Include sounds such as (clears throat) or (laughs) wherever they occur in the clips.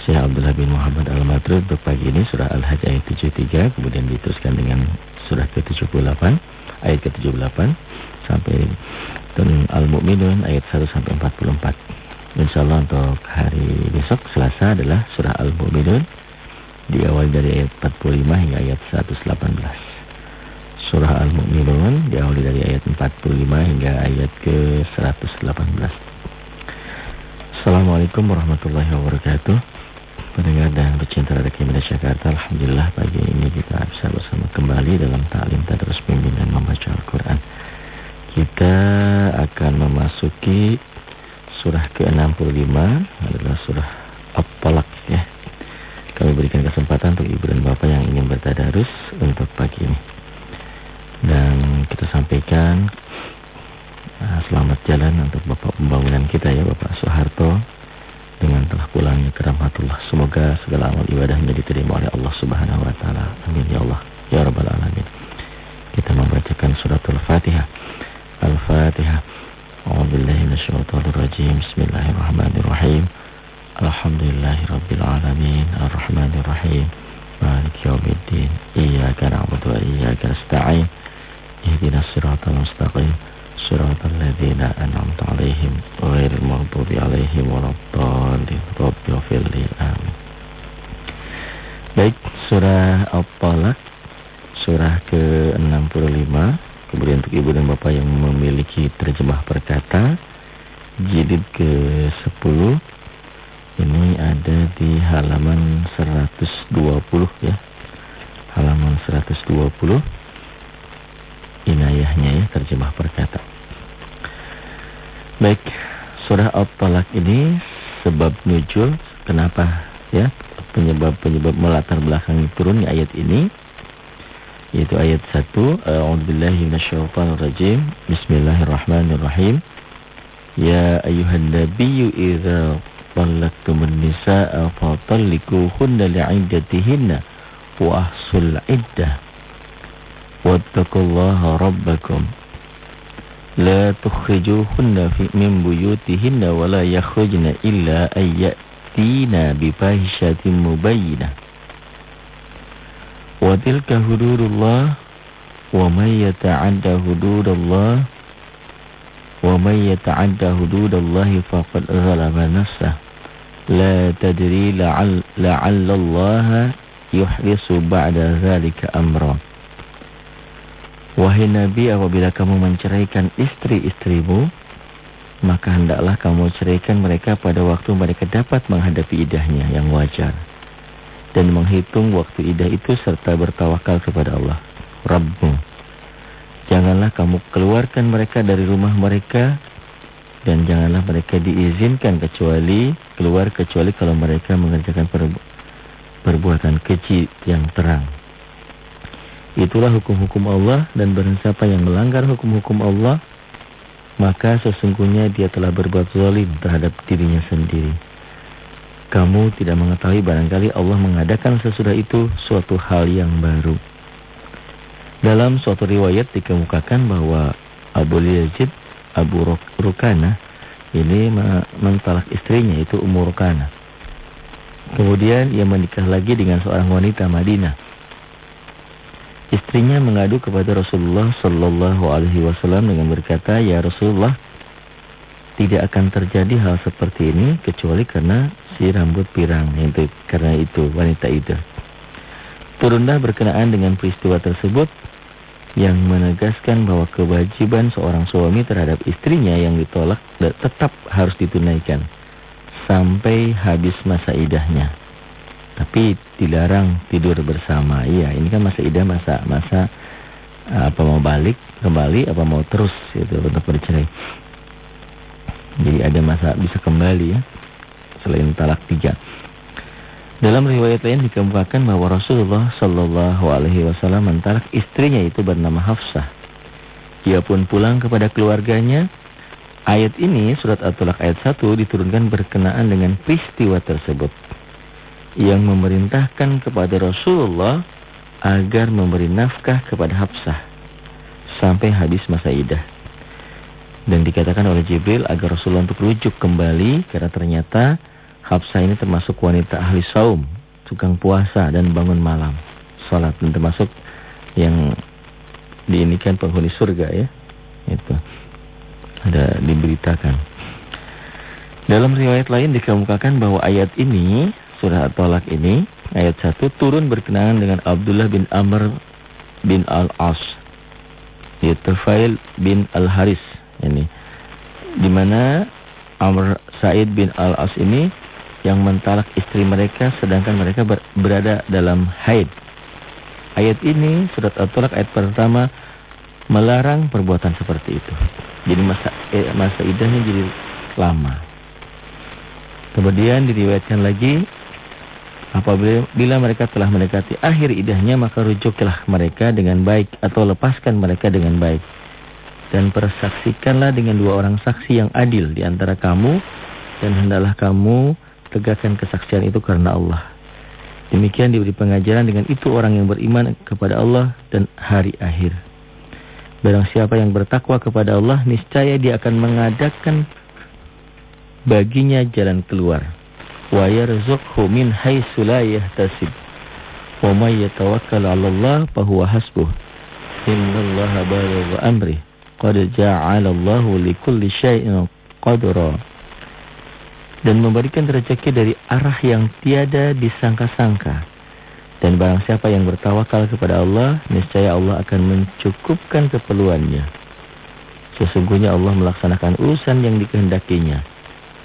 Syekh Abdullah bin Muhammad Al-Madrud Untuk pagi ini surah Al-Hajj ayat 73 Kemudian diteruskan dengan surah ke-78 Ayat ke-78 Sampai Al-Mu'minun ayat 1 sampai 44 InsyaAllah untuk hari besok Selasa adalah surah Al-Mu'minun Diawali dari ayat 45 hingga ayat 118 Surah Al-Mu'minun diawali dari ayat 45 hingga ayat ke 118 Assalamualaikum warahmatullahi wabarakatuh Pendengar dan pecinta Radio Media Jakarta Alhamdulillah pagi ini kita bisa bersama kembali dalam ta'lim tadarus pimpinan membaca Al-Quran Kita akan memasuki surah ke-65 adalah surah At-Talaq ya. Kami berikan kesempatan untuk ibu dan bapak yang ingin bertadarus untuk pagi ini. Dan kita sampaikan uh, selamat jalan untuk bapak pembangunan kita ya Bapak Soeharto dengan telah pulangnya ke rahmatullah. Semoga segala amal ibadahnya diterima oleh Allah Subhanahu wa taala. Amin ya Allah. Ya rabbal alamin. Kita membacakan surat Al-Fatihah. Al-Fatihah. A'udzubillahi minasyaitonir rajim. Bismillahirrahmanirrahim. Alhamdulillahirabbil alamin. Arrahmanirrahim. Maliki yaumiddin. Iyyaka na'budu wa iyyaka nasta'in. Ihdinas siratal mustaqim. إياك نعبد وإياك نستعين اهدنا الصراط المستقيم صراط الذين أنعمت عليهم غير المغضوب عليهم ولا الضالين رب اغفر لي آمين Baik, surah Al-Talaq surah ke-65 Kemudian untuk ibu dan bapak yang memiliki terjemah perkata jilid ke-10 ini ada di halaman 120 ya. Halaman 120 inayahnya ya terjemah perkata. Baik, surah At-Talaq ini sebab nujul kenapa? Ya penyebab-penyebab melatar belakang turunnya ayat ini yaitu ayat 1 A'udzubillahi minasyaitonirrajim. Bismillahirrahmanirrahim. Ya ayuhan nabiyyu idza talaqtumun nisaa fatalliquhunna li'iddatihinna wa ahsul iddah. Wattaqullaha rabbakum la tukhrijuhunna fi min buyutihinna wa la yakhrujna illa ayyatina bifahishatin mubayyinah Wa tilka hududullah wa may yata'adda hududallah wa may yata'adda hududallahi faqad zalama nafsah la tadri la'alla Allah yuhdisu ba'da zalika amra Wahai Nabi apabila kamu menceraikan istri-istrimu maka hendaklah kamu ceraikan mereka pada waktu mereka dapat menghadapi idahnya yang wajar dan menghitung waktu idah itu serta bertawakal kepada Allah, Rabbmu. Janganlah kamu keluarkan mereka dari rumah mereka dan janganlah mereka diizinkan kecuali keluar kecuali kalau mereka mengerjakan perbu perbuatan keji yang terang. Itulah hukum-hukum Allah dan barang yang melanggar hukum-hukum Allah maka sesungguhnya dia telah berbuat zalim terhadap dirinya sendiri. Kamu tidak mengetahui barangkali Allah mengadakan sesudah itu suatu hal yang baru. Dalam suatu riwayat dikemukakan bahwa Abu Yazid Abu Rukana ini mentalak istrinya itu Umur Rukana. Kemudian ia menikah lagi dengan seorang wanita Madinah. Istrinya mengadu kepada Rasulullah Sallallahu Alaihi Wasallam dengan berkata, Ya Rasulullah, tidak akan terjadi hal seperti ini kecuali karena si rambut pirang itu karena itu wanita itu. Turunlah berkenaan dengan peristiwa tersebut yang menegaskan bahwa kewajiban seorang suami terhadap istrinya yang ditolak tetap harus ditunaikan sampai habis masa idahnya. Tapi dilarang tidur bersama. Iya, ini kan masa idah masa masa apa mau balik kembali apa mau terus itu untuk bercerai. Jadi ada masa bisa kembali ya selain talak tiga. Dalam riwayat lain dikemukakan bahwa Rasulullah Shallallahu Alaihi Wasallam mentalak istrinya itu bernama Hafsah. Ia pun pulang kepada keluarganya, Ayat ini, surat At-Tulak ayat 1 diturunkan berkenaan dengan peristiwa tersebut. Yang memerintahkan kepada Rasulullah agar memberi nafkah kepada Hafsah. Sampai habis masa idah. Dan dikatakan oleh Jibril agar Rasulullah untuk rujuk kembali karena ternyata Hafsah ini termasuk wanita ahli saum, tukang puasa dan bangun malam, salat dan termasuk yang diinikan penghuni surga ya. Itu ada diberitakan. Dalam riwayat lain dikemukakan bahwa ayat ini, surah At-Talaq ini, ayat 1 turun berkenaan dengan Abdullah bin Amr bin Al-As. Yaitu Fail bin Al-Haris. Ini. Di mana Amr Said bin Al-As ini yang mentalak istri mereka sedangkan mereka berada dalam haid. Ayat ini, surat At-Talaq ayat pertama melarang perbuatan seperti itu. Jadi masa eh, masa idahnya jadi lama. Kemudian diriwayatkan lagi apabila bila mereka telah mendekati akhir idahnya maka rujuklah mereka dengan baik atau lepaskan mereka dengan baik. Dan persaksikanlah dengan dua orang saksi yang adil di antara kamu dan hendaklah kamu tegakkan kesaksian itu karena Allah. Demikian diberi pengajaran dengan itu orang yang beriman kepada Allah dan hari akhir. Barang siapa yang bertakwa kepada Allah, niscaya dia akan mengadakan baginya jalan keluar. Wa yarzuqhu min haitsu la yahtasib. Wa may yatawakkal 'ala Allah fa huwa hasbuh. Innallaha balighu amri. Qad ja'ala Allahu likulli syai'in qadra. Dan memberikan rezeki dari arah yang tiada disangka-sangka. Dan barang siapa yang bertawakal kepada Allah, niscaya Allah akan mencukupkan keperluannya. Sesungguhnya Allah melaksanakan urusan yang dikehendakinya.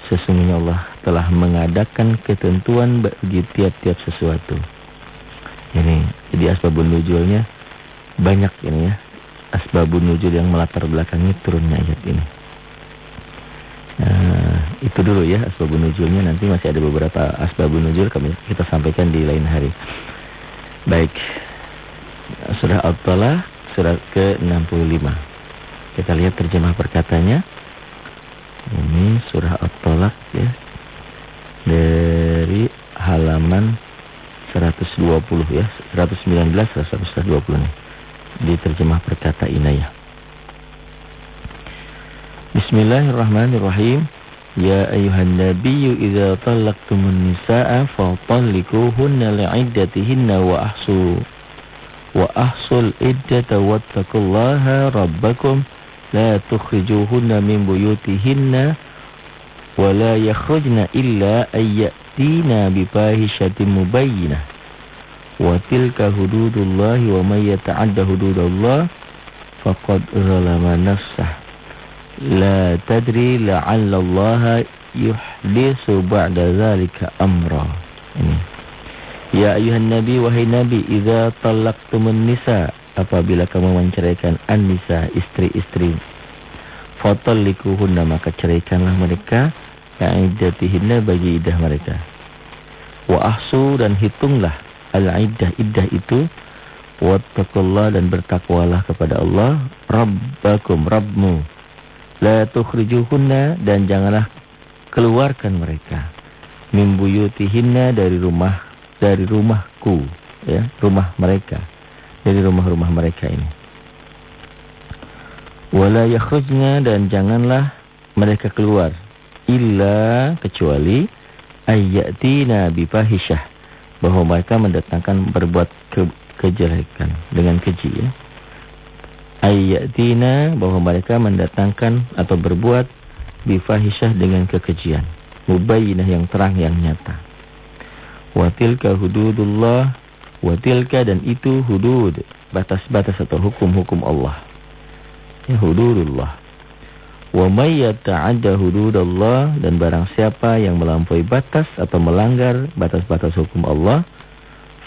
Sesungguhnya Allah telah mengadakan ketentuan bagi tiap-tiap sesuatu. Ini, jadi asbabun nuzulnya banyak ini ya. Asbabun nuzul yang melatar belakangi turunnya ayat ini. Nah, itu dulu ya asbabun nuzulnya. Nanti masih ada beberapa asbabun nuzul kami kita sampaikan di lain hari. Baik. Surah At-Talaq surat ke-65. Kita lihat terjemah perkatanya. Ini surah At-Talaq ya. Dari halaman 120 ya, 119 120 nih. Di terjemah perkata Inayah. Bismillahirrahmanirrahim. Ya ayuhan nabiyyu idza talaqtumun nisaa fatalliquhunna li'iddatihinna wa ahsu wa ahsul iddata wattaqullaha rabbakum la tukhrijuhunna min buyutihinna wa la yakhrujna illa ayyatina bifahishatin mubayyinah wa tilka hududullahi wa may yata'adda hududallah faqad zalama nafsahu La tadri la'allallaha yuhdisu ba'da zalika amra. Ini. Ya ayuhan nabi wahai nabi idza talaqtumun nisa apabila kamu menceraikan an-nisa istri-istri fatallikuhunna maka ceraikanlah mereka iddatihinna bagi iddah mereka. Wa ahsu dan hitunglah al-iddah iddah itu wattaqullah dan bertakwalah kepada Allah rabbakum rabbmu La tukhrijuhunna dan janganlah keluarkan mereka. Mimbuyutihinna dari rumah dari rumahku, ya, rumah mereka. Dari rumah-rumah mereka ini. Wala yakhrujna dan janganlah mereka keluar illa kecuali ayyatina bifahisyah. Bahwa mereka mendatangkan berbuat ke, kejelekan dengan keji ya. Ayyatina bahwa mereka mendatangkan atau berbuat bifahisyah dengan kekejian. Mubayyinah yang terang yang nyata. Watilka hududullah watilka dan itu hudud. Batas-batas atau hukum-hukum Allah. Ya hududullah wa may yata'adda hududallah dan barang siapa yang melampaui batas atau melanggar batas-batas hukum Allah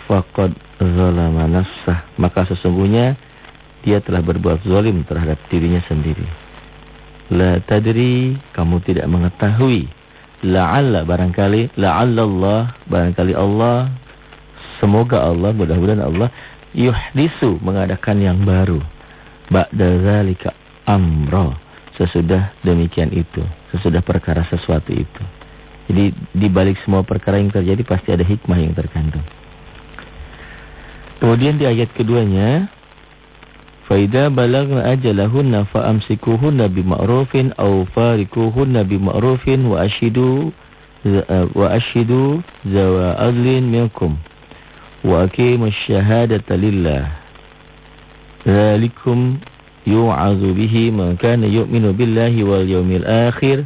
faqad zalama nafsah maka sesungguhnya dia telah berbuat zalim terhadap dirinya sendiri. La tadri, kamu tidak mengetahui. La'alla barangkali, la'alla Allah, barangkali Allah, semoga Allah, mudah-mudahan Allah, yuhdisu, mengadakan yang baru. Ba'da zalika amra. Sesudah demikian itu, sesudah perkara sesuatu itu. Jadi di balik semua perkara yang terjadi pasti ada hikmah yang terkandung. Kemudian di ayat keduanya, Faida balagna ajalahunna faamsikuhunna bima'rufin aw farikuhunna bima'rufin wa ashidu wa ashidu zawa adlin minkum wa aqimus syahadata lillah. Dzalikum yu'azu bihi man kana yu'minu billahi wal yawmil akhir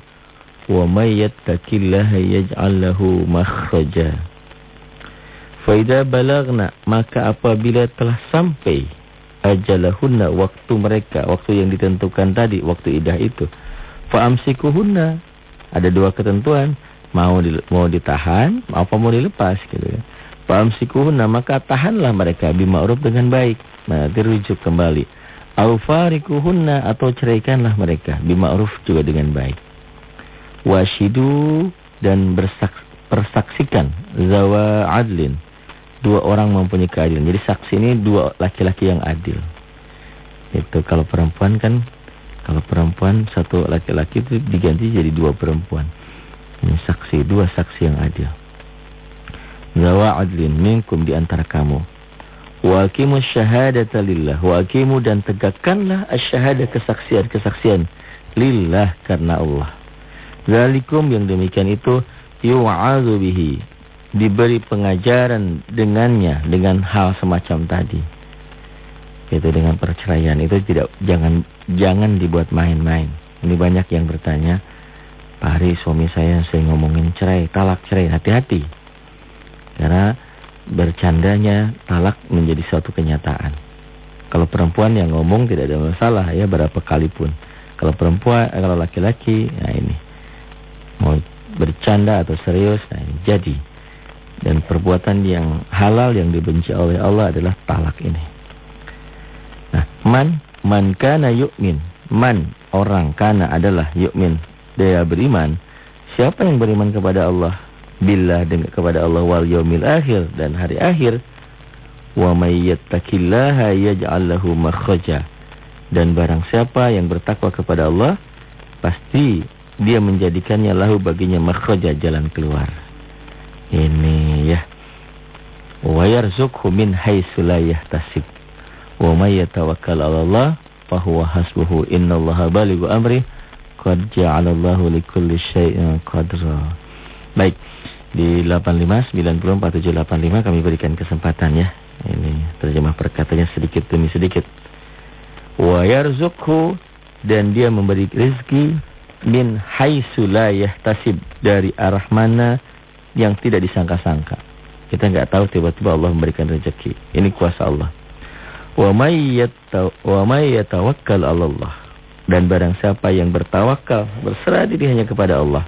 wa may yattaqillaha yaj'al lahu makhraja. Faida balagna maka apabila telah sampai ajalahunna waktu mereka, waktu yang ditentukan tadi, waktu idah itu. Fa'amsikuhunna. Ada dua ketentuan, mau di, mau ditahan, apa mau dilepas gitu ya. Fa'amsikuhunna maka tahanlah mereka bima'ruf dengan baik. Nah, dirujuk kembali. Aufarikuhunna atau ceraikanlah mereka bima'ruf juga dengan baik. Washidu dan bersak, persaksikan zawa adlin dua orang mempunyai keadilan. Jadi saksi ini dua laki-laki yang adil. Itu kalau perempuan kan, kalau perempuan satu laki-laki itu diganti jadi dua perempuan. Ini saksi, dua saksi yang adil. Zawa adlin minkum di antara kamu. Wa aqimu syahadata lillah. Wa dan tegakkanlah asyhadah kesaksian-kesaksian lillah karena Allah. Zalikum yang demikian itu yu'adzu bihi diberi pengajaran dengannya dengan hal semacam tadi. Itu dengan perceraian itu tidak jangan jangan dibuat main-main. Ini banyak yang bertanya, Pak Hari suami saya sering ngomongin cerai, talak cerai, hati-hati. Karena bercandanya talak menjadi suatu kenyataan. Kalau perempuan yang ngomong tidak ada masalah ya berapa kali pun. Kalau perempuan, eh, kalau laki-laki, nah ini mau bercanda atau serius, nah ini jadi. Dan perbuatan yang halal yang dibenci oleh Allah adalah talak ini. Nah, man, man kana yu'min. Man, orang kana adalah yu'min. Dia beriman. Siapa yang beriman kepada Allah? Billah dengan kepada Allah wal yaumil akhir dan hari akhir. Wa may yattaqillaha yaj'al lahu makhraja. Dan barang siapa yang bertakwa kepada Allah, pasti dia menjadikannya lahu baginya makhraja jalan keluar. Ini ya. Wa yarzuqhu min haitsu la yahtasib. Wa may yatawakkal 'ala Allah fa huwa hasbuhu. Innallaha balighu amri. Qad ja'ala Allahu likulli syai'in qadra. Baik. Di 85904785 kami berikan kesempatan ya. Ini terjemah perkataannya sedikit demi sedikit. Wa yarzuqhu dan dia memberi rezeki min haitsu la yahtasib dari arah mana yang tidak disangka-sangka. Kita nggak tahu tiba-tiba Allah memberikan rezeki. Ini kuasa Allah. Wa may yatawakkal 'ala Allah. Dan barang siapa yang bertawakal, berserah diri hanya kepada Allah,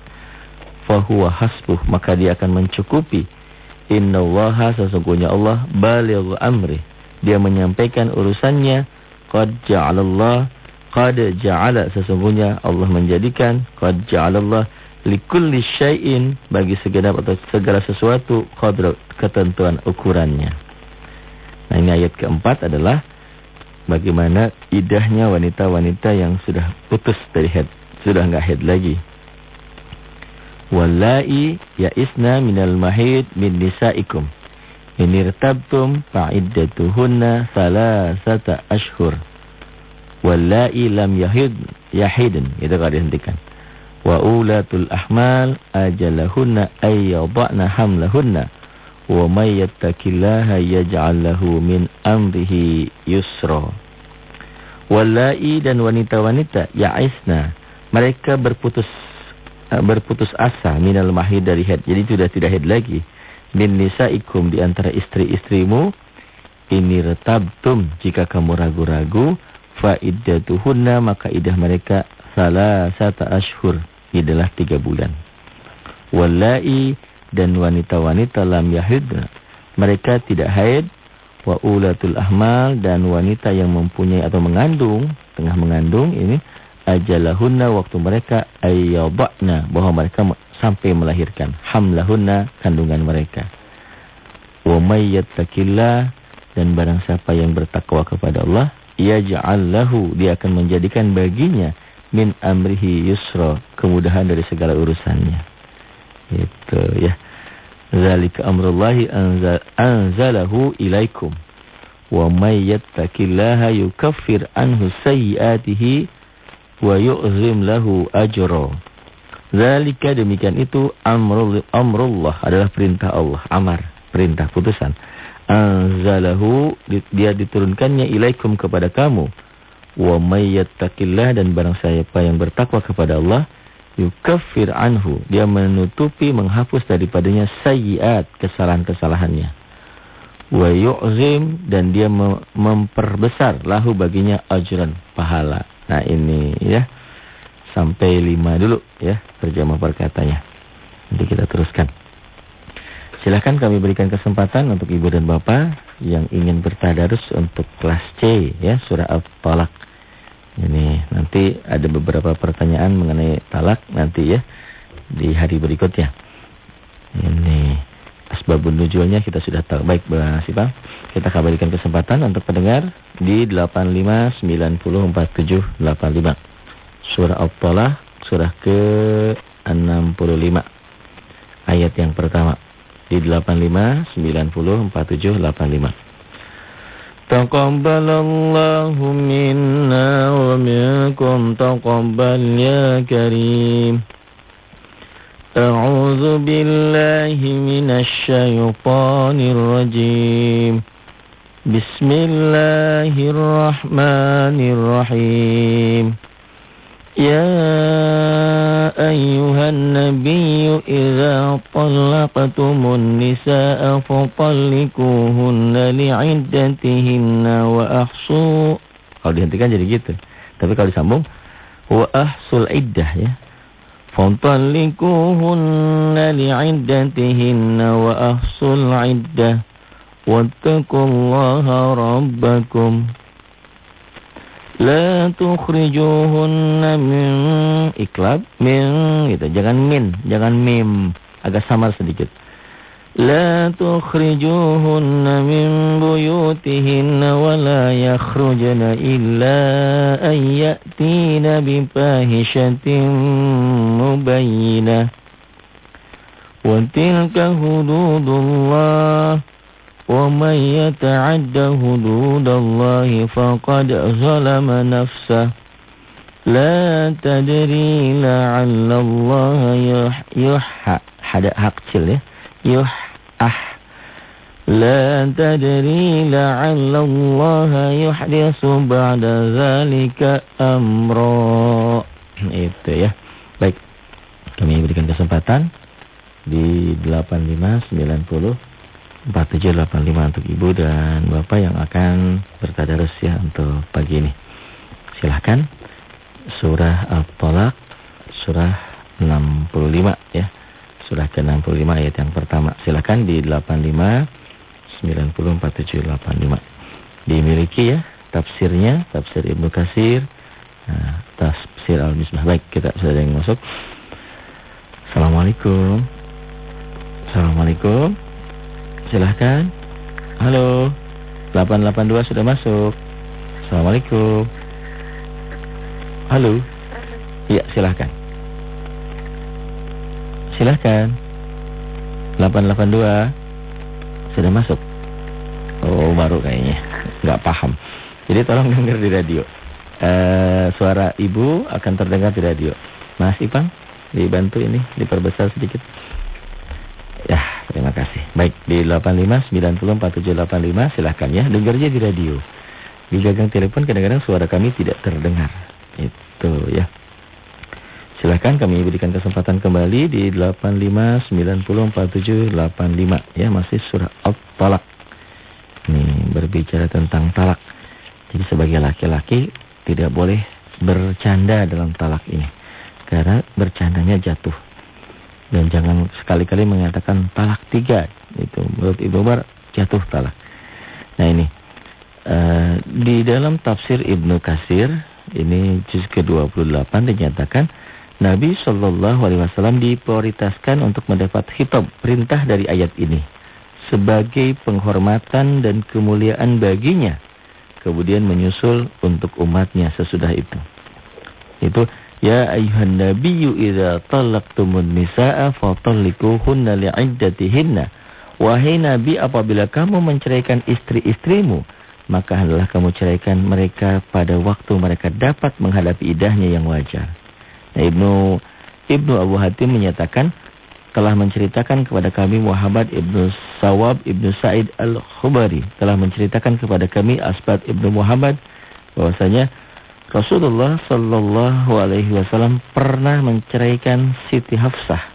fahuwa hasbuh, maka dia akan mencukupi. Innallaha sesungguhnya Allah baligh amri. Dia menyampaikan urusannya. Qad ja'alallah qad ja'ala sesungguhnya Allah menjadikan qad ja'alallah likulli syai'in bagi segenap atau segala sesuatu qadra ketentuan ukurannya. Nah ini ayat keempat adalah bagaimana idahnya wanita-wanita yang sudah putus dari head, sudah enggak head lagi. Wallahi ya'isna minal mahid min nisaikum. Ini irtabtum fa'iddatuhunna salasata ashhur. Wallahi lam yahid yahidin. Itu kalau dihentikan wa ulatul ahmal ajalahunna ay yadhna hamlahunna wa may yattaqillaha yaj'al lahu min amrihi yusra walai dan wanita-wanita ya'isna mereka berputus berputus asa minal mahid dari haid jadi sudah tidak haid lagi min nisaikum di antara istri-istrimu ini retabtum jika kamu ragu-ragu fa iddatuhunna maka idah mereka salah sata ashur adalah tiga bulan. Walai dan wanita-wanita lam yahidna. Mereka tidak haid. Wa ulatul ahmal dan wanita yang mempunyai atau mengandung. Tengah mengandung ini. Ajalahunna waktu mereka ayyabakna. Bahwa mereka sampai melahirkan. Hamlahunna kandungan mereka. Wa mayyatakillah. Dan barang siapa yang bertakwa kepada Allah. Ia ja'allahu. Dia akan menjadikan baginya min amrihi yusra, kemudahan dari segala urusannya. Itu ya. Zalika amrullahi anzalahu ilaikum. Wa may yattaqillaha yukaffir anhu sayyiatihi wa yu'zim lahu ajra. Zalika demikian itu amrul amrullah adalah perintah Allah, amar, perintah putusan. Anzalahu dia diturunkannya ilaikum kepada kamu Wa may dan barang siapa yang bertakwa kepada Allah yukaffir anhu dia menutupi menghapus daripadanya sayyiat kesalahan-kesalahannya wa yu'zim dan dia memperbesar lahu baginya ajran pahala nah ini ya. Sampai lima dulu ya terjemah perkatanya nanti kita teruskan. Silahkan kami berikan kesempatan untuk ibu dan bapak yang ingin bertadarus untuk kelas C ya surah Al-Talaq ini nanti ada beberapa pertanyaan mengenai talak nanti ya di hari berikutnya. Ini asbabun nujulnya kita sudah tahu. Baik, Mbak Sipa, kita kabarikan kesempatan untuk pendengar di 85904785. Surah Al-Talaq, surah ke-65. Ayat yang pertama di 85904785. تقبل الله منا ومنكم تقبل يا كريم أعوذ بالله من الشيطان الرجيم بسم الله الرحمن الرحيم يا أيها النبي إذا طلقتم النساء فطلقوهن لعدتهن وأحصوا Kalau dihentikan jadi gitu. Tapi kalau disambung wa ahsul iddah ya. Fatalliquhunna li'iddatihinna wa ahsul iddah. Wattaqullaha rabbakum. La tukhrijuhunna min iklab min gitu. Jangan min, jangan mim. Agak samar sedikit. La tukhrijuhunna min buyutihinna wa la yakhrujna illa an ya'tina. Wa tilka hududullah. ومن يتعد حدود الله فقد ظلم نفسه لا تدري لعل الله يح يح حد حق kecil يح أح لا تدري لعل الله يحدث بعد ذلك أمرا itu ya baik kami berikan kesempatan di 8590 4785 untuk ibu dan bapak yang akan bertadarus ya untuk pagi ini. Silahkan surah Al-Talaq surah 65 ya. Surah ke-65 ayat yang pertama. Silahkan di 85 90 4785. Dimiliki ya tafsirnya, tafsir Ibnu Kasir, nah, tafsir Al-Misbah. Baik, kita sudah ada yang masuk. Assalamualaikum. Assalamualaikum. Silahkan. Halo. 882 sudah masuk. Assalamualaikum. Halo. Iya, silahkan. Silahkan. 882 sudah masuk. Oh, baru kayaknya. Nggak paham. Jadi tolong dengar di radio. Uh, suara ibu akan terdengar di radio. Mas Ipang, dibantu ini, diperbesar sedikit. Ya, terima kasih. Baik, di 85904785 silahkan ya. Dengar aja di radio. Di gagang telepon kadang-kadang suara kami tidak terdengar. Itu ya. Silahkan kami berikan kesempatan kembali di 85904785 ya masih surah At-Talaq. Ini berbicara tentang talak. Jadi sebagai laki-laki tidak boleh bercanda dalam talak ini. Karena bercandanya jatuh. Dan jangan sekali-kali mengatakan talak tiga. Itu menurut Ibnu Umar jatuh talak. Nah ini. Uh, di dalam tafsir Ibnu Kasir. Ini juz ke-28 dinyatakan. Nabi Shallallahu Alaihi Wasallam diprioritaskan untuk mendapat hitab perintah dari ayat ini sebagai penghormatan dan kemuliaan baginya. Kemudian menyusul untuk umatnya sesudah itu. Itu Ya ayuhan nabiyyu idza talaqtumun nisaa fatalliquhunna li'iddatihinna. Wahai nabi apabila kamu menceraikan istri-istrimu, maka hendaklah kamu ceraikan mereka pada waktu mereka dapat menghadapi idahnya yang wajar. Nah, Ibnu Ibnu Abu Hatim menyatakan telah menceritakan kepada kami Muhammad Ibnu Sawab Ibnu Said Al-Khubari telah menceritakan kepada kami Asbad Ibnu Muhammad bahwasanya Rasulullah Shallallahu Alaihi Wasallam pernah menceraikan Siti Hafsah.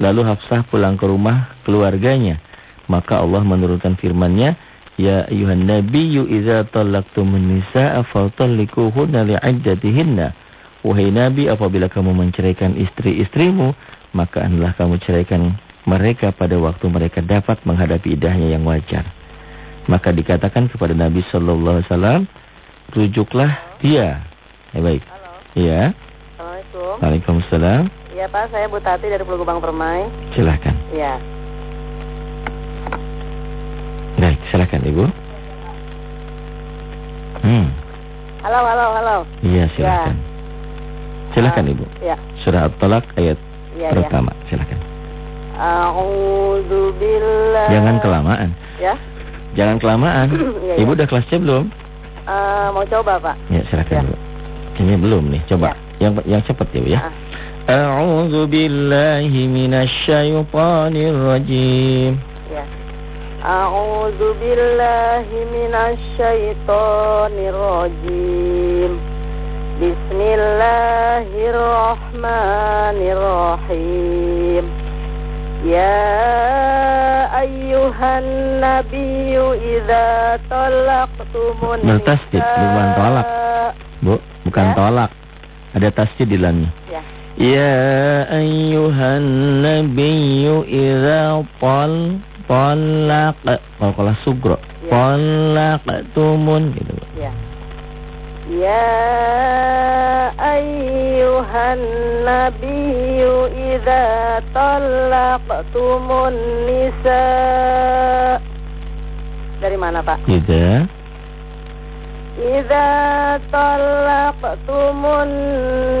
Lalu Hafsah pulang ke rumah keluarganya. Maka Allah menurunkan firman-Nya, Ya ayuhan nabiyyu idza talaqtumun nisaa fatalliquhunna li'iddatihinna. Wahai nabi apabila kamu menceraikan istri-istrimu, maka hendaklah kamu ceraikan mereka pada waktu mereka dapat menghadapi idahnya yang wajar. Maka dikatakan kepada Nabi sallallahu alaihi wasallam, rujuklah dia. Ya baik. Halo. Iya. Assalamualaikum. Waalaikumsalam. Iya Pak, saya Bu Tati dari Pulau Gebang Permai. Silakan. Iya. Baik, silakan Ibu. Hmm. Halo, halo, halo. Iya, silakan. Silakan Ah, Ibu. Iya. Surah At-Talaq ayat iya. pertama. Silakan. A'udzu billahi Jangan kelamaan. Ya. Jangan kelamaan. (clears throat) Iya, Ibu iya. udah kelas C belum? Eh, mau coba, Pak? Ya, silakan Ya. Ini belum nih. Coba. Yang yang cepat ya, Bu ya. Ah. A'udzu billahi minasyaitonir rajim. Ya. A'udzu billahi minasyaitonir rajim. Bismillahirrahmanirrahim. Ya ayyuhan nabiyyu idza talaqtumun Bertasdid, bukan tolak. Bu, bukan Ya. tolak. Ada tasdid di dalamnya. Ya. Ya ayyuhan nabiyyu idza tal talaq kalau sugro Ya. talaqtumun gitu. Ya. Ya ayyuhan nabiyyu idza talaqtumun nisa Dari mana, Pak? Tidak. Idza talaqtumun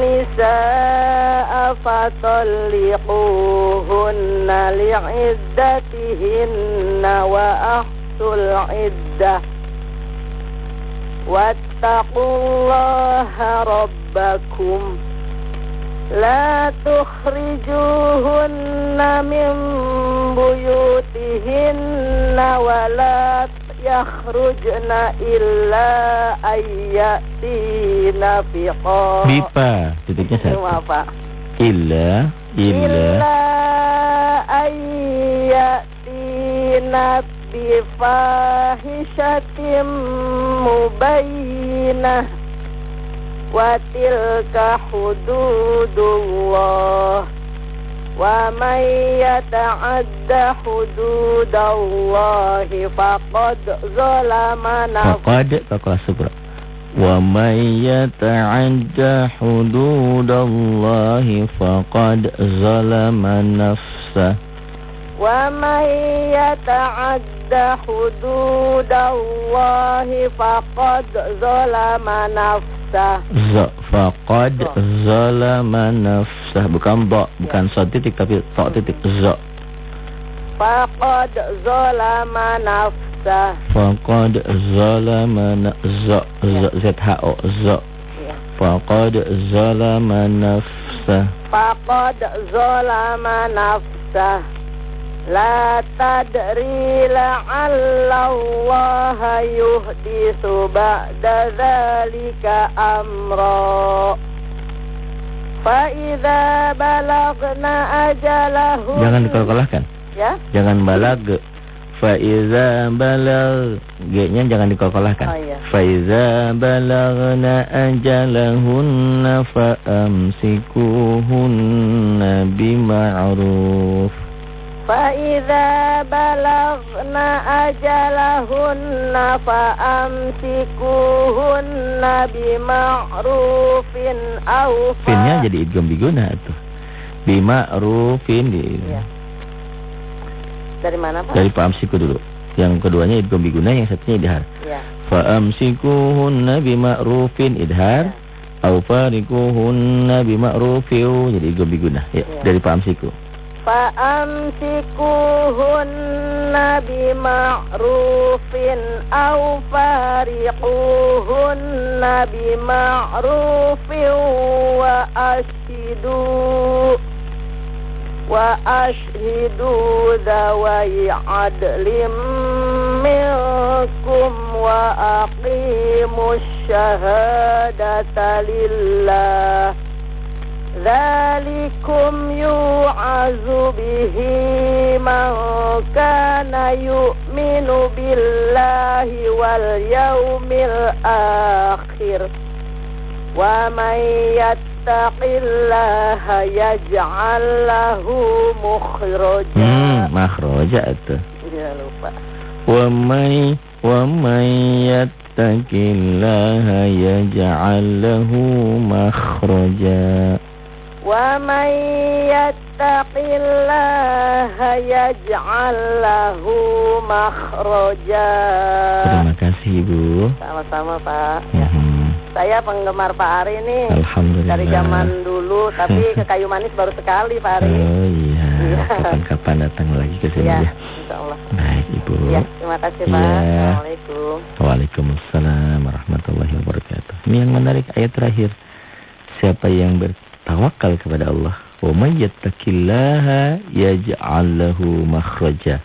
nisaa fatalliquhunna li'iddatihinna wa ahsul iddah wattaqullaha rabbakum la tukhrijuhunna min buyutihinna wa la yakhrujna illa ayyatina fiqa Bipa, titiknya satu. apa? Illa, illa. Bifahishatin mubayyinah wa tilka hududullah wa man yata'adda hududallahi faqad zalama nafsahu Faqad kalau sugro. Wa may yata'adda hududallahi faqad zalama nafsah. ومن يتعد حدود الله فقد ظلم نفسه. ظ فقد ظلم نفسه. bukan ba bukan ya. sa titik tapi ta titik فقد ظلم نفسه. فقد ظلم نفسه ز. ز. ه أو ز. فقد ظلم نفسه. فقد ظلم نفسه. لا تدري لعل الله يحدث بعد ذلك أمرا فإذا بلغنا أجلهن jangan dikolkolahkan ya jangan balag fa iza balag g-nya jangan dikolkolahkan Oh, iya. fa iza balagna ajalahunna fa amsikuhunna bima'ruf فإذا بلغنا أجلهن فأمسكوهن بمعروف أو ف- finnya jadi idgham biguna tuh bima'rufin di Iya. Dari mana Pak? dari pamsiku dulu yang keduanya idgham biguna yang satunya idhar Ya. fa amsikuhunna bima'rufin idhar Au farikuhunna bima'rufin. Jadi gobi guna. Ya, Ya. dari Pak Amsiku. فأمسكوهن بمعروف أو فارقوهن بمعروف وأشهدوا وأشهدوا ذوي عدل منكم وأقيموا الشهادة لله. ذلكم يوعز به من كان يؤمن بالله واليوم الآخر. ومن يتق الله يجعل له مخرجا. مخرجا ومن ومن يتق الله يجعل له مخرجا. ومن يتق الله يجعل له مخرجا Terima kasih Ibu. Sama-sama Pak Mhm. Saya penggemar Pak Ari nih Alhamdulillah. Dari zaman dulu Tapi ke kayu manis baru sekali Pak Ari Oh iya, Iya. kapan-kapan datang lagi ke sini Ya, ya. insya Allah Baik Ibu. Ya, terima kasih Pak Iya. Assalamualaikum Waalaikumsalam warahmatullahi wabarakatuh. Ini yang menarik ayat terakhir. Siapa yang bertawakal kepada Allah, wa may yattaqillaha yaj'al lahu makhraja.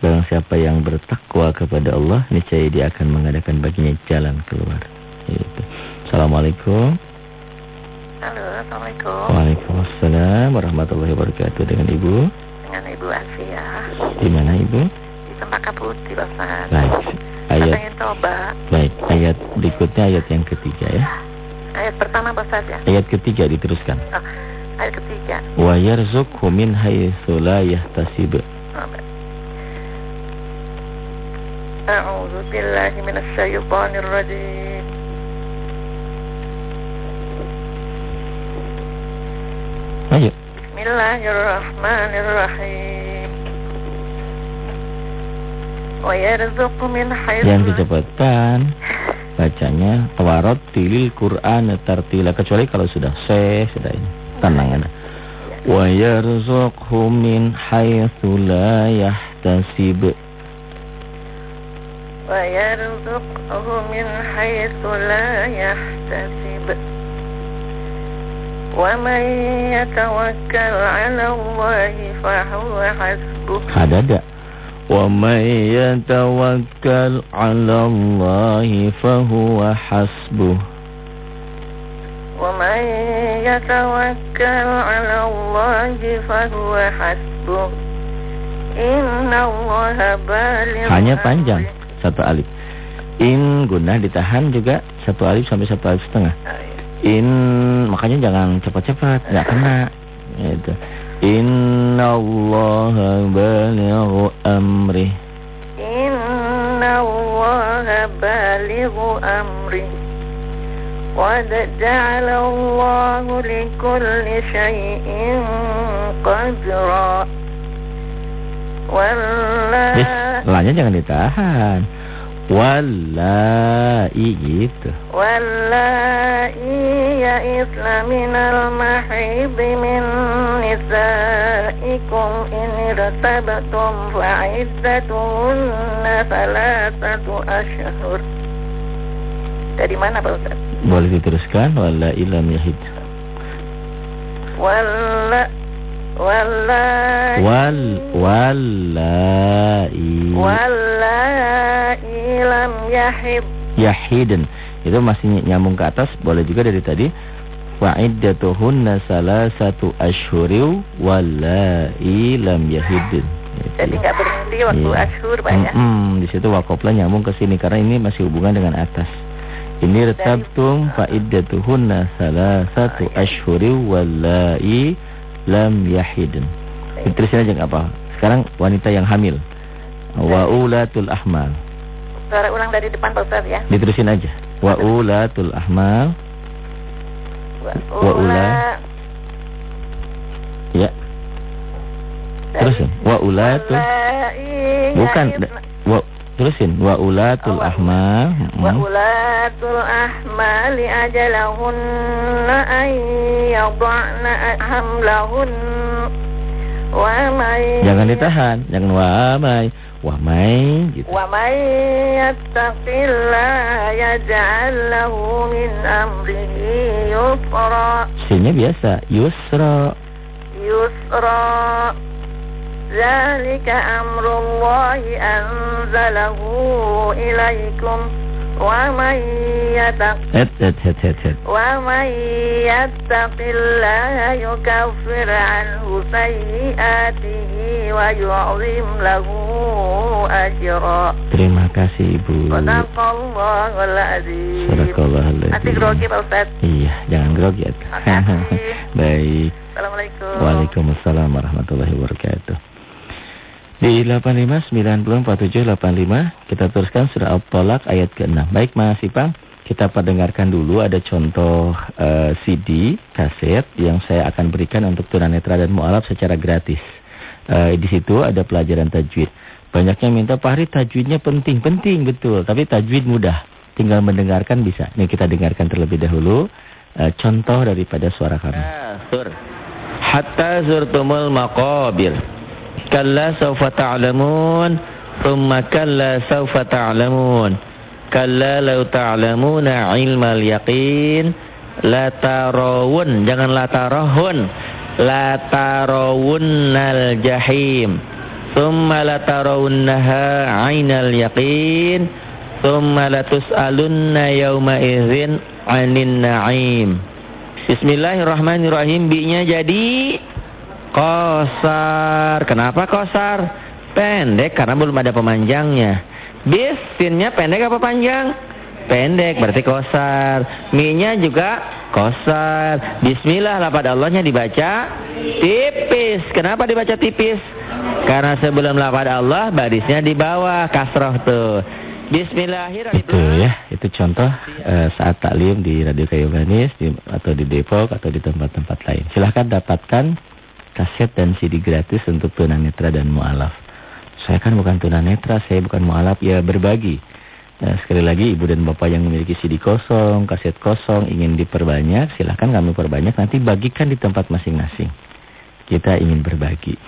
Barang siapa yang bertakwa kepada Allah, niscaya dia akan mengadakan baginya jalan keluar. Itu. Assalamualaikum. Halo, Assalamualaikum. Waalaikumsalam warahmatullahi wabarakatuh. Dengan Ibu, Dengan Ibu Asia di mana Ibu? di Cempaka Putih, Bapak. Baik. Saya Ayat pengen coba baik, ayat berikutnya ayat yang ketiga ya. Ayat pertama Bapak ya. Ayat ketiga diteruskan. Oh, ayat ketiga. wa yarzuqhu min haitsu la yahtasib. Oh. A'udzu billahi minasy syaithanir rajim. Ayo. Bismillahirrahmanirrahim. Wa yarzuqhu min haitsu Jangan kecepatan. (laughs) bacanya warat tilil Quran tartila kecuali kalau sudah seh sudah ini tenang ya wa yarzuqhu min haitsu la yahtasib wa yarzuqhu min haitsu la yahtasib wa man yatawakkal 'ala Allah fa huwa hasbuh. Ada ada. may yatawakkal 'ala Allah fahuwa hasbuh. ومن يتوكل على الله فهو حسبه إن الله بالغ Hanya panjang أمره. satu alif. In guna ditahan juga satu alif sampai satu alif setengah. In makanya jangan cepat-cepat, nggak kena. Itu. Inna Allah balighu amri. Inna Allah balighu amri. Qad ja'ala Allah li kulli shay'in qadra. Walla Eh, lanya jangan ditahan. Walai gitu. Walai ya islaminal mahidi min nisaikum in irtabatum fa'iddatuhunna salasatu ashhur. Dari mana Pak Ustaz? Boleh diteruskan walai lam yahid. Walla. Walai Wal Walai Walai lam yahib yahidun. Itu masih nyambung ke atas, boleh juga dari tadi. Wa iddatuhunna salasatu asyhuriu wallahi lam yahidun. Gitu Jadi ya. nggak berhenti waktu Iya. ashur Pak ya Mm-mm, di situ wakoplah nyambung ke sini karena ini masih hubungan dengan atas. Ini retabtum fa iddatuhunna salasatu asyhuri wallahi lam yahidun. Diterusin aja apa. Sekarang wanita yang hamil. Wa ulatul ahmal. Suara ulang dari depan Pak Ustaz ya Diterusin aja. Wa ulatul ahmal. Wa ula. Ya, terusin. Wa ulatul Wallai bukan ya'isna- wa Terusin wa ulatul Oh, ahmal. Wa ulatul ahmali ajalahunna an yada'na hamlahun wa may Jangan ditahan, jangan wa mai. Wa may gitu. Wa may yattaqillaha yaj'al lahu min amrihi yusra. Sinnya biasa, yusra. Yusra. Zalika amrullahi anzalahu ilaikum. ومن يتق Het, het, het, het, het. ومن يتق الله يكفر عنه سيئاته ويعظم له أجرا Terima kasih Ibu. صدق الله العظيم Sadaqallahul Nanti adzim. grogi Pak Ustadz Iya, jangan grogi ya. (laughs) Makasih. Baik. Assalamualaikum Waalaikumsalam warahmatullahi wabarakatuh. Di 85904785 kita teruskan surah At-Talaq ayat ke-6. Baik Mas Ipang, kita perdengarkan dulu ada contoh eh, CD, kaset yang saya akan berikan untuk tunanetra dan mualaf secara gratis. Eh, di situ ada pelajaran tajwid. Banyaknya minta Pak Hari tajwidnya penting, penting betul, tapi tajwid mudah. Tinggal mendengarkan bisa. Nih kita dengarkan terlebih dahulu eh, contoh daripada suara kami. Sur. Hatta zurtumul maqabir. Kalla sawfa ta'lamun. Thumma kalla sawfa ta'lamun. Kalla law ta'lamuna ilmal yaqin. La tarawun. Jangan la tarahun. La tarawunnal jahim. Thumma la tarawunnaha ainal yaqin. Thumma la tus'alunna yawma idzin 'anin na'im. Bismillahirrahmanirrahim. Bi-nya jadi kosar. Kenapa kosar? Pendek karena belum ada pemanjangnya. Bis, sinnya pendek apa panjang? Pendek berarti kosar. Mi-nya juga kosar. Bismillah lapad Allahnya dibaca tipis. Kenapa dibaca tipis? Karena sebelum lapad Allah barisnya di bawah kasroh tuh. Bismillahirrahmanirrahim. Itu ya, itu contoh eh, saat taklim di Radio Kayu Manis di, atau di Depok atau di tempat-tempat lain. Silahkan dapatkan kaset dan CD gratis untuk tunanetra dan mualaf. Saya kan bukan tunanetra, saya bukan mualaf, ya berbagi. Nah, sekali lagi ibu dan bapak yang memiliki CD kosong, kaset kosong, ingin diperbanyak, silahkan kami perbanyak, nanti bagikan di tempat masing-masing. Kita ingin berbagi.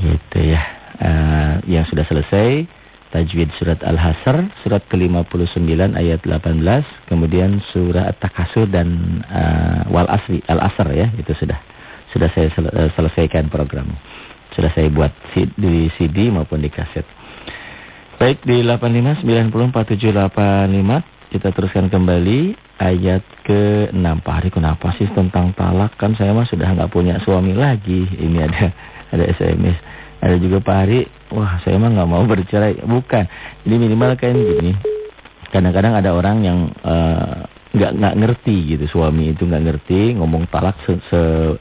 Gitu ya. Eh, yang sudah selesai, Tajwid surat Al-Hasr, surat ke-59 ayat 18, kemudian surah At-Takasur dan uh, Wal Asri, Al-Asr ya, itu sudah sudah saya sel uh, selesaikan program. Sudah saya buat di CD maupun di kaset. Baik di 85904785 kita teruskan kembali ayat ke-6. Pak Hari kenapa sih tentang talak? Kan saya mah sudah nggak punya suami lagi. Ini ada ada SMS. Ada juga Pak Hari, wah saya mah nggak mau bercerai. Bukan. Jadi minimal kan gini. Kadang-kadang ada orang yang uh, nggak ngerti gitu suami itu nggak ngerti ngomong talak se -se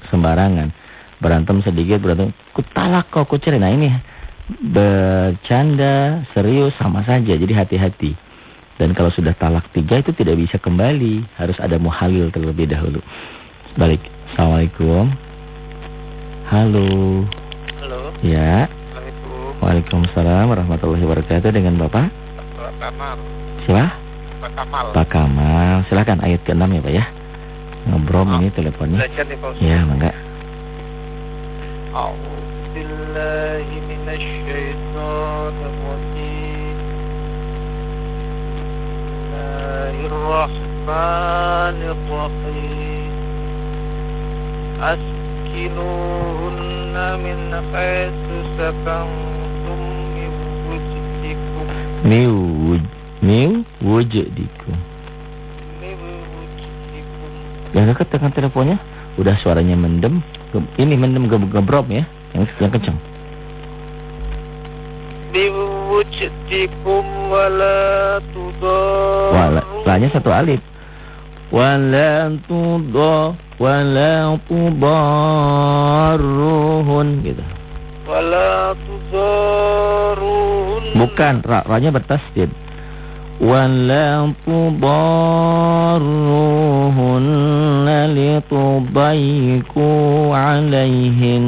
sembarangan. Berantem sedikit berantem, ku talak kok, ku cerai. Nah ini bercanda, serius sama saja. Jadi hati-hati. Dan kalau sudah talak tiga itu tidak bisa kembali. Harus ada muhalil terlebih dahulu. Balik. Assalamualaikum. Halo. Halo. Ya. Waalaikumsalam warahmatullahi wabarakatuh. Dengan Bapak? Pak Kamal. Siapa? Pak Kamal. Pak Kamal. Silakan ayat ke-6 ya Pak ya. Ngebrom ini teleponnya. Belajar nih Pak Ustaz. Ya, mangga. أعوذ بالله من الشيطان الرجيم بسم الله الرحمن الرحيم أسكنوهن من حيث سكنتم من وجدكم Miu miu wujuddikum. من dikum. Ya dekat dengan teleponnya. Udah suaranya mendem. Ini mendem gebrom ya. Yang kencang-kencang. Biwujdikum wala tudar. Satu alif. Wala tudar. Gitu. Wala. Bukan. Ra Ranya bertasjid Wala tudarruhunna litudayku alaihin.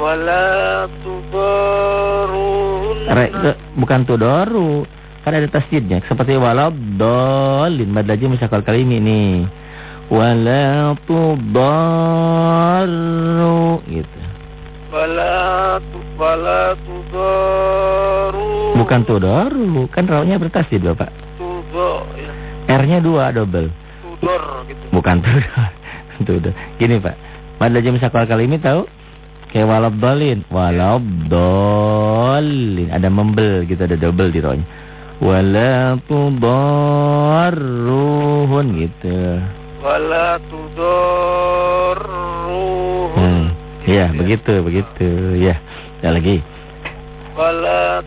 ولا تضاروهن Re Kayak ke- bukan tudoru. Kan ada tasjidnya. Seperti waladolin. Mad lajim misakal kalimi nih. Wala tudaru. Gitu. Wala tu wala tudaru. Bukan tudoru. Kan rawnya bertasjid Bapak. Tudo ya. R-nya dua double. Tudor gitu. Bukan tudor. (laughs) tudor. Gini Pak. Mad lajim misakal kalimi tahu? Kayak waladolin. Waladolin. Ada membel gitu. Ada double di rawnya. Wala tudarruhun gitu. Wala tudaru. Ya, begitu, begitu. Ya. Ya lagi. Wala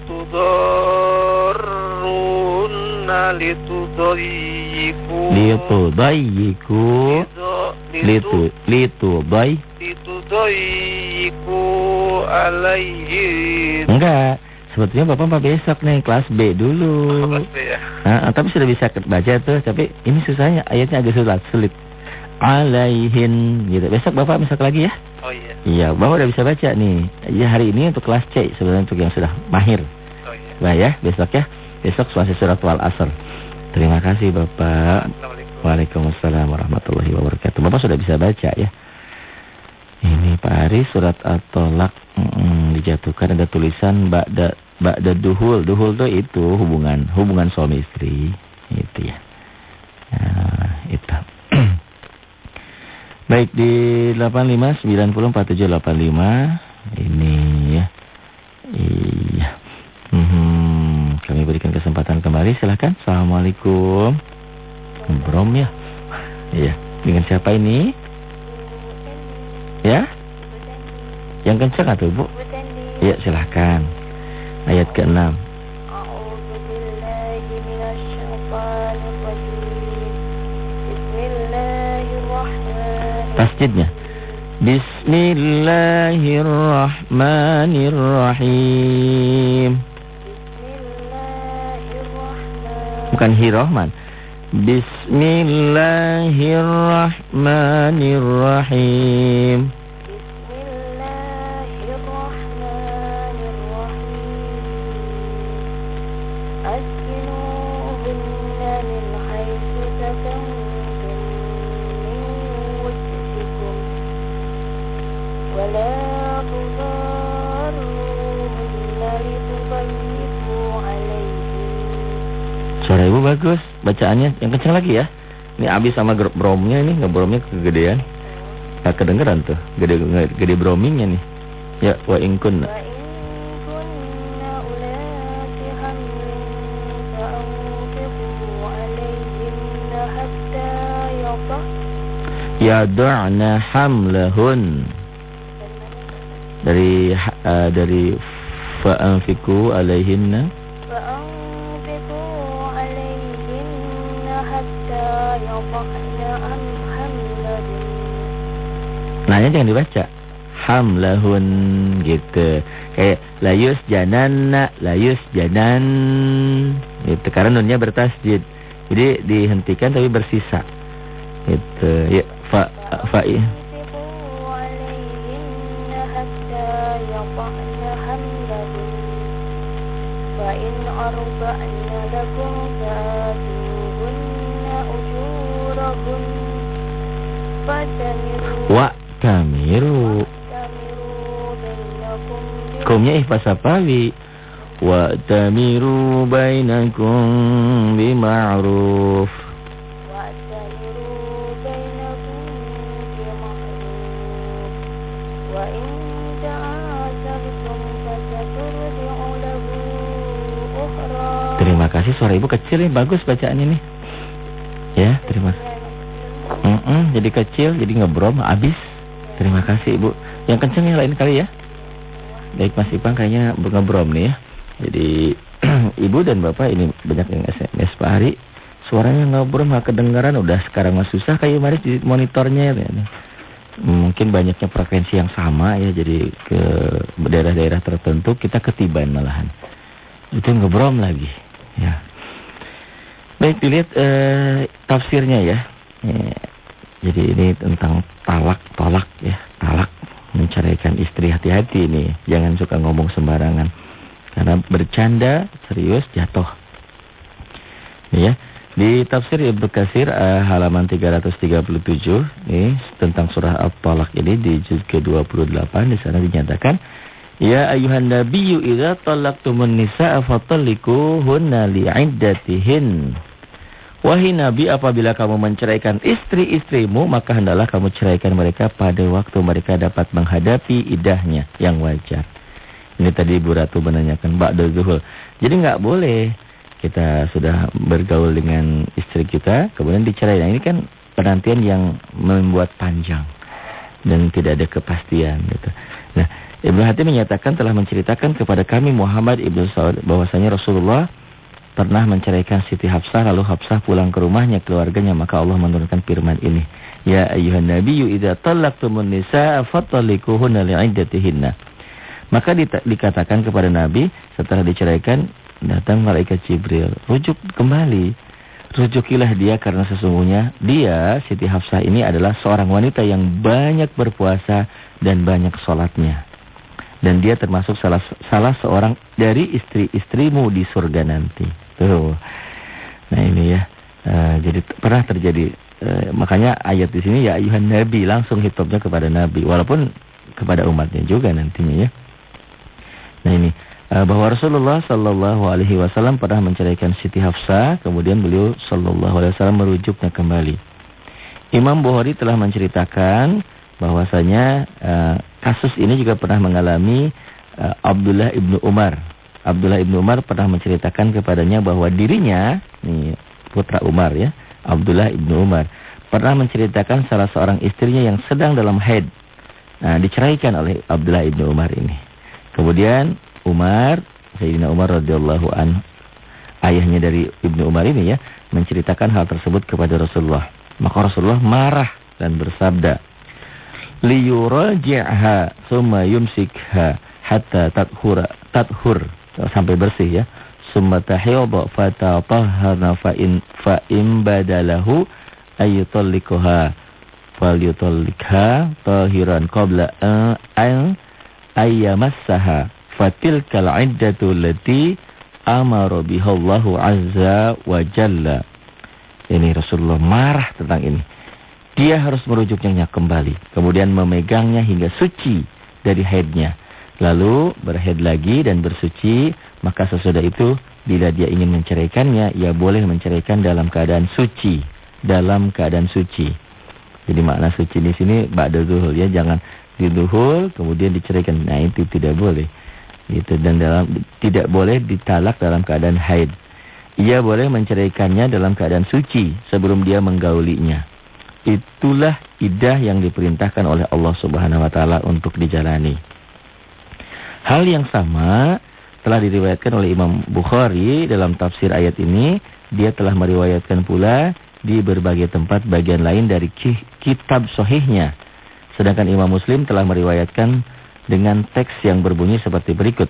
litudayiku. Litu dayiku. Litu litu day. Litudayiku alaihim. Enggak. Sebetulnya Bapak Pak besok nih kelas B dulu. Pasti ya. Ah, ah, tapi sudah bisa baca tuh, tapi ini susahnya ayatnya agak sulit, sulit. Alaihin gitu. Besok Bapak besok lagi ya. Oh iya. Iya, Bapak udah bisa baca nih. Ya hari ini untuk kelas C sebenarnya untuk yang sudah mahir. Oh iya. Bah ya, besok ya. Besok selesai surat wal asr. Terima kasih Bapak. Waalaikumsalam warahmatullahi wabarakatuh. Bapak sudah bisa baca ya. Ini Pak Ari surat at-tolak mm, dijatuhkan ada tulisan ba'da ba'da duhul. Duhul tuh itu hubungan hubungan suami istri. Itu ya. Nah, itu. Baik di 85904785 ini ya. Iya. Mhm, kami berikan kesempatan kembali silahkan. Assalamualaikum. Brom ya. Iya. Dengan siapa ini? Ya? Yang kencang atau Bu? Iya, silahkan. Ayat ke-6. masjidnya. Bismillahirrahmanirrahim. Bukan Hirrahman. Bismillahirrahmanirrahim. bacaannya yang kencang lagi ya. Ini abis sama bromnya ini, nggak bromnya kegedean. Nah, kedengeran tuh, gede gede bromingnya nih. Ya, wa in Ya Yadu'na hamlahun Dari uh, Dari Fa'anfiku alaihinna dibaca hamlahun gitu. Kayak layus jananna, layus janan gitu. Karena nunnya bertasjid. Jadi dihentikan tapi bersisa. Gitu. Ya fa fa iya. Wa Damiru Kumnya ihfas apawi Wa damiru bainakum bima'ruf Terima kasih suara ibu kecil nih bagus bacaannya nih. Ya, terima kasih. Mm -mm, jadi kecil, jadi ngebrom habis. Terima kasih Ibu. Yang kenceng yang lain kali ya. Baik Mas Ipang kayaknya ngebrom nih ya. Jadi (clears throat) Ibu dan Bapak ini banyak yang SMS Pak Hari. Suaranya ngebrom nggak kedengaran udah sekarang mah susah kayak kemarin di monitornya ya. Mungkin banyaknya frekuensi yang sama ya jadi ke daerah-daerah tertentu kita ketiban malahan. Itu ngebrom lagi ya. Baik dilihat eh, tafsirnya ya. Eh, jadi ini tentang talak, tolak ya, talak menceraikan istri hati-hati ini. Jangan suka ngomong sembarangan. Karena bercanda serius jatuh. Ya. Di tafsir Ibnu Katsir uh, halaman 337 nih tentang surah At-Talaq ini di juz ke-28 di sana dinyatakan Ya ayuhan nabiyyu idza talaqtumun nisaa fatalliquhunna li'iddatihin Wahai Nabi, apabila kamu menceraikan istri-istrimu, maka hendaklah kamu ceraikan mereka pada waktu mereka dapat menghadapi idahnya yang wajar. Ini tadi Bu Ratu menanyakan, Ba'da Zuhul. Jadi nggak boleh kita sudah bergaul dengan istri kita, kemudian dicerai. Nah ini kan penantian yang membuat panjang dan tidak ada kepastian. Gitu. Nah, Ibnu Hatim menyatakan telah menceritakan kepada kami Muhammad Ibnu Saud bahwasanya Rasulullah pernah menceraikan Siti Hafsah lalu Hafsah pulang ke rumahnya keluarganya maka Allah menurunkan firman ini. Ya ayuhan nabiyyu idza talaqtumun nisaa fatalliquhunna li'iddatihinna. Maka dikatakan kepada Nabi setelah diceraikan datang malaikat Jibril rujuk kembali. Rujukilah dia karena sesungguhnya dia Siti Hafsah ini adalah seorang wanita yang banyak berpuasa dan banyak sholatnya. Dan dia termasuk salah salah seorang dari istri-istrimu di surga nanti Tuh. Nah ini ya. Uh, jadi pernah terjadi uh, makanya ayat di sini ya ayuhan nabi langsung hitopnya kepada nabi walaupun kepada umatnya juga nantinya ya. Nah ini uh, bahwa Rasulullah sallallahu alaihi wasallam pernah menceraikan Siti Hafsah kemudian beliau sallallahu alaihi wasallam merujuknya kembali. Imam Bukhari telah menceritakan bahwasanya uh, kasus ini juga pernah mengalami uh, Abdullah ibnu Umar Abdullah ibnu Umar pernah menceritakan kepadanya bahwa dirinya, nih putra Umar ya, Abdullah ibnu Umar, pernah menceritakan salah seorang istrinya yang sedang dalam haid. Nah, diceraikan oleh Abdullah ibnu Umar ini. Kemudian Umar, Sayyidina Umar radhiyallahu an, ayahnya dari ibnu Umar ini ya, menceritakan hal tersebut kepada Rasulullah. Maka Rasulullah marah dan bersabda, liyuraji'ha summa yumsikha hatta tathura tathur sampai bersih ya. Summa tahiyadha fatatahharna fa in fa in badalahu ayyutallikuha falyutallikha tahiran qabla an ayyamassaha fatilkal iddatu allati amara biha Allahu azza wa jalla. Ini Rasulullah marah tentang ini. Dia harus merujuknya kembali. Kemudian memegangnya hingga suci dari haidnya. Lalu berhead lagi dan bersuci, maka sesudah itu bila dia ingin menceraikannya, ia boleh menceraikan dalam keadaan suci, dalam keadaan suci. Jadi makna suci di sini ba'da zuhul ya, jangan diduhul kemudian diceraikan. Nah, itu tidak boleh. Itu dan dalam tidak boleh ditalak dalam keadaan haid. Ia boleh menceraikannya dalam keadaan suci sebelum dia menggaulinya. Itulah idah yang diperintahkan oleh Allah Subhanahu wa taala untuk dijalani. Hal yang sama telah diriwayatkan oleh Imam Bukhari dalam tafsir ayat ini. Dia telah meriwayatkan pula di berbagai tempat bagian lain dari kitab sohihnya. Sedangkan Imam Muslim telah meriwayatkan dengan teks yang berbunyi seperti berikut.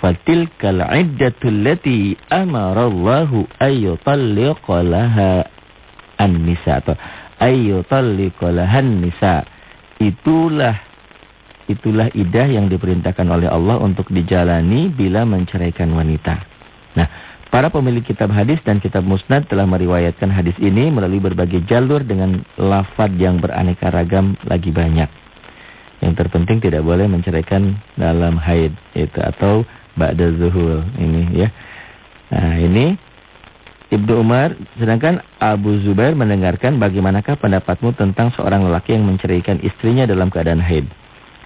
Fatilkal iddatul lati amarallahu ayyutalliqalaha an-nisa atau ayyutalliqalahan nisa. Itulah itulah idah yang diperintahkan oleh Allah untuk dijalani bila menceraikan wanita. Nah, para pemilik kitab hadis dan kitab musnad telah meriwayatkan hadis ini melalui berbagai jalur dengan lafad yang beraneka ragam lagi banyak. Yang terpenting tidak boleh menceraikan dalam haid itu atau ba'da zuhul ini ya. Nah, ini Ibnu Umar sedangkan Abu Zubair mendengarkan bagaimanakah pendapatmu tentang seorang lelaki yang menceraikan istrinya dalam keadaan haid.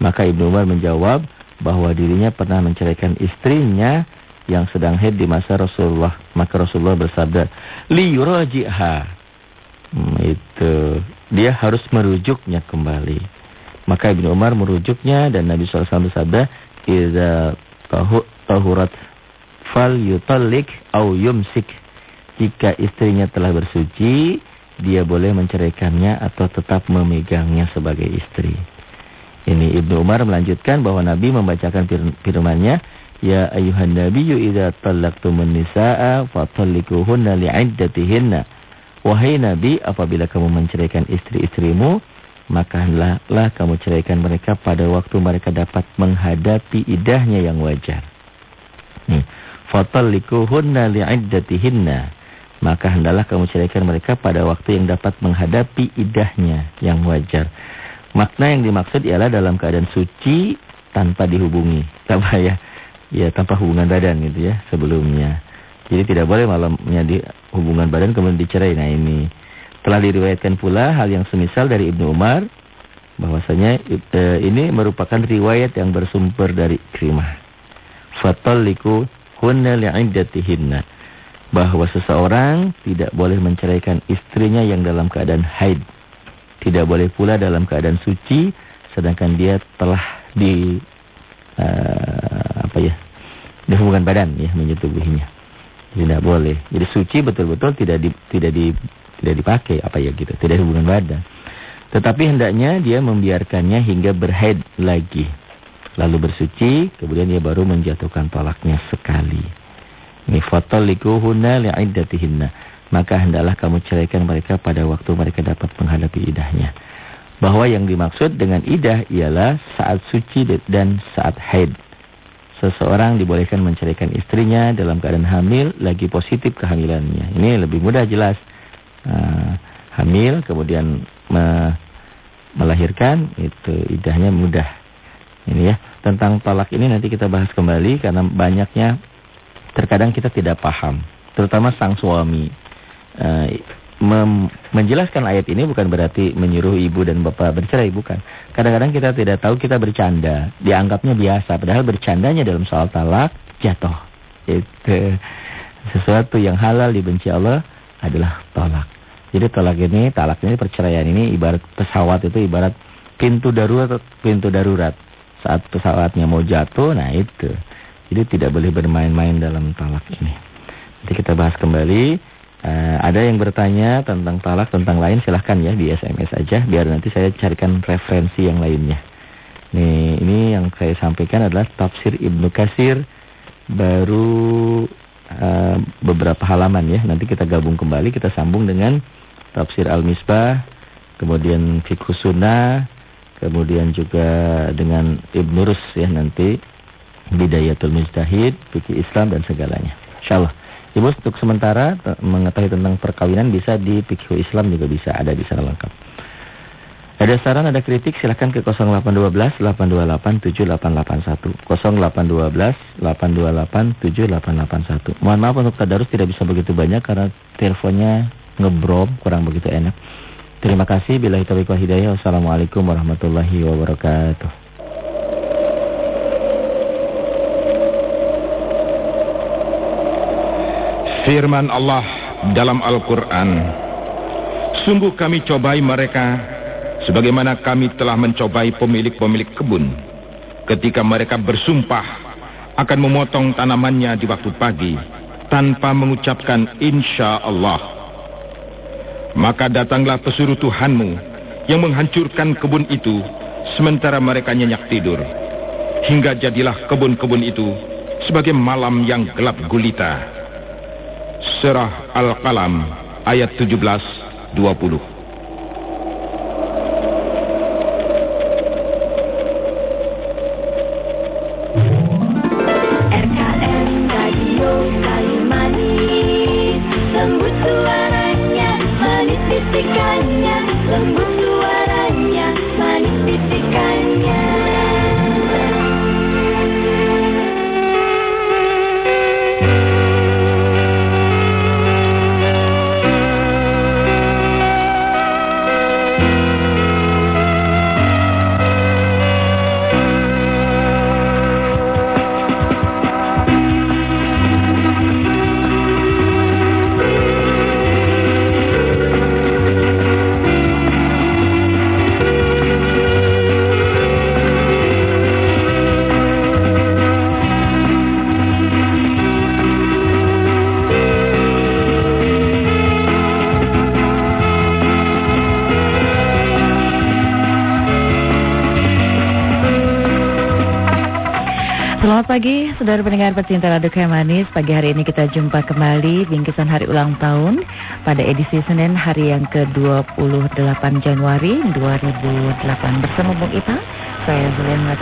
Maka Ibnu Umar menjawab bahwa dirinya pernah menceraikan istrinya yang sedang haid di masa Rasulullah. Maka Rasulullah bersabda, "Li yuraji'ha." Hmm, itu dia harus merujuknya kembali. Maka Ibnu Umar merujuknya dan Nabi SAW bersabda, "Idza tahurat fal yutallik au yumsik." Jika istrinya telah bersuci, dia boleh menceraikannya atau tetap memegangnya sebagai istri. Ini Ibnu Umar melanjutkan bahwa Nabi membacakan firman-Nya, "Ya ayuhan nabiyyu idza talaqtumun nisaa fatalliquhunna li'iddatihinna." Wahai Nabi, apabila kamu menceraikan istri-istrimu, maka hendaklah kamu ceraikan mereka pada waktu mereka dapat menghadapi idahnya yang wajar. Nih, fatallikuhunna li'iddatihinna. Maka hendaklah kamu ceraikan mereka pada waktu yang dapat menghadapi idahnya yang wajar. Makna yang dimaksud ialah dalam keadaan suci tanpa dihubungi. Tanpa ya, ya tanpa hubungan badan gitu ya sebelumnya. Jadi tidak boleh malamnya di hubungan badan kemudian dicerai. Nah ini telah diriwayatkan pula hal yang semisal dari Ibnu Umar bahwasanya e, ini merupakan riwayat yang bersumber dari Krimah. Fatalliku hunna li'iddatihinna bahwa seseorang tidak boleh menceraikan istrinya yang dalam keadaan haid. Tidak boleh pula dalam keadaan suci sedangkan dia telah di uh, apa ya? di hubungan badan ya menyetubuhinya. Tidak boleh. Jadi suci betul-betul tidak di, tidak di tidak dipakai apa ya gitu, tidak hubungan badan. Tetapi hendaknya dia membiarkannya hingga berhaid lagi. Lalu bersuci, kemudian dia baru menjatuhkan tolaknya sekali. Nifatallikuhunna li'iddatihinna. Maka hendaklah kamu ceraikan mereka pada waktu mereka dapat menghadapi idahnya. Bahwa yang dimaksud dengan idah ialah saat suci dan saat haid. Seseorang dibolehkan menceraikan istrinya dalam keadaan hamil lagi positif kehamilannya. Ini lebih mudah jelas. Uh, hamil kemudian me melahirkan itu idahnya mudah. Ini ya. Tentang talak ini nanti kita bahas kembali karena banyaknya terkadang kita tidak paham, terutama sang suami. Uh, menjelaskan ayat ini bukan berarti menyuruh ibu dan bapak bercerai, bukan. Kadang-kadang kita tidak tahu kita bercanda, dianggapnya biasa, padahal bercandanya dalam soal talak jatuh. Itu sesuatu yang halal dibenci Allah adalah talak. Jadi talak ini, talak ini perceraian ini ibarat pesawat itu ibarat pintu darurat, pintu darurat. Saat pesawatnya mau jatuh, nah itu. Jadi tidak boleh bermain-main dalam talak ini. Nanti kita bahas kembali. Uh, ada yang bertanya tentang talak, tentang lain silahkan ya di SMS aja. Biar nanti saya carikan referensi yang lainnya. Nih, ini yang saya sampaikan adalah tafsir Ibnu Kasir baru uh, beberapa halaman ya. Nanti kita gabung kembali, kita sambung dengan tafsir Al-Misbah, kemudian Fiqh Sunnah, kemudian juga dengan Ibnu Rus ya nanti Bidayatul Mujtahid, Fikih Islam dan segalanya. Insyaallah. Ibu untuk sementara mengetahui tentang perkawinan bisa di Fikih Islam juga bisa ada di sana lengkap. Ada saran, ada kritik silahkan ke 0812 828 7881. 0812 828 7881. Mohon maaf untuk tadarus tidak bisa begitu banyak karena teleponnya ngebrom, kurang begitu enak. Terima kasih. Bila wal hidayah. Wassalamualaikum warahmatullahi wabarakatuh. Firman Allah dalam Al-Quran. Sungguh kami cobai mereka Sebagaimana kami telah mencobai pemilik-pemilik kebun. Ketika mereka bersumpah Akan memotong tanamannya di waktu pagi Tanpa mengucapkan insya Allah. Maka datanglah pesuruh Tuhanmu Yang menghancurkan kebun itu Sementara mereka nyenyak tidur. Hingga jadilah kebun-kebun itu Sebagai malam yang gelap gulita Surah Al-Qalam ayat 17 20 saudara pendengar pecinta Radio Manis. Pagi hari ini kita jumpa kembali bingkisan hari ulang tahun pada edisi Senin hari yang ke-28 Januari 2008 bersama Bung Ita. Saya Zulian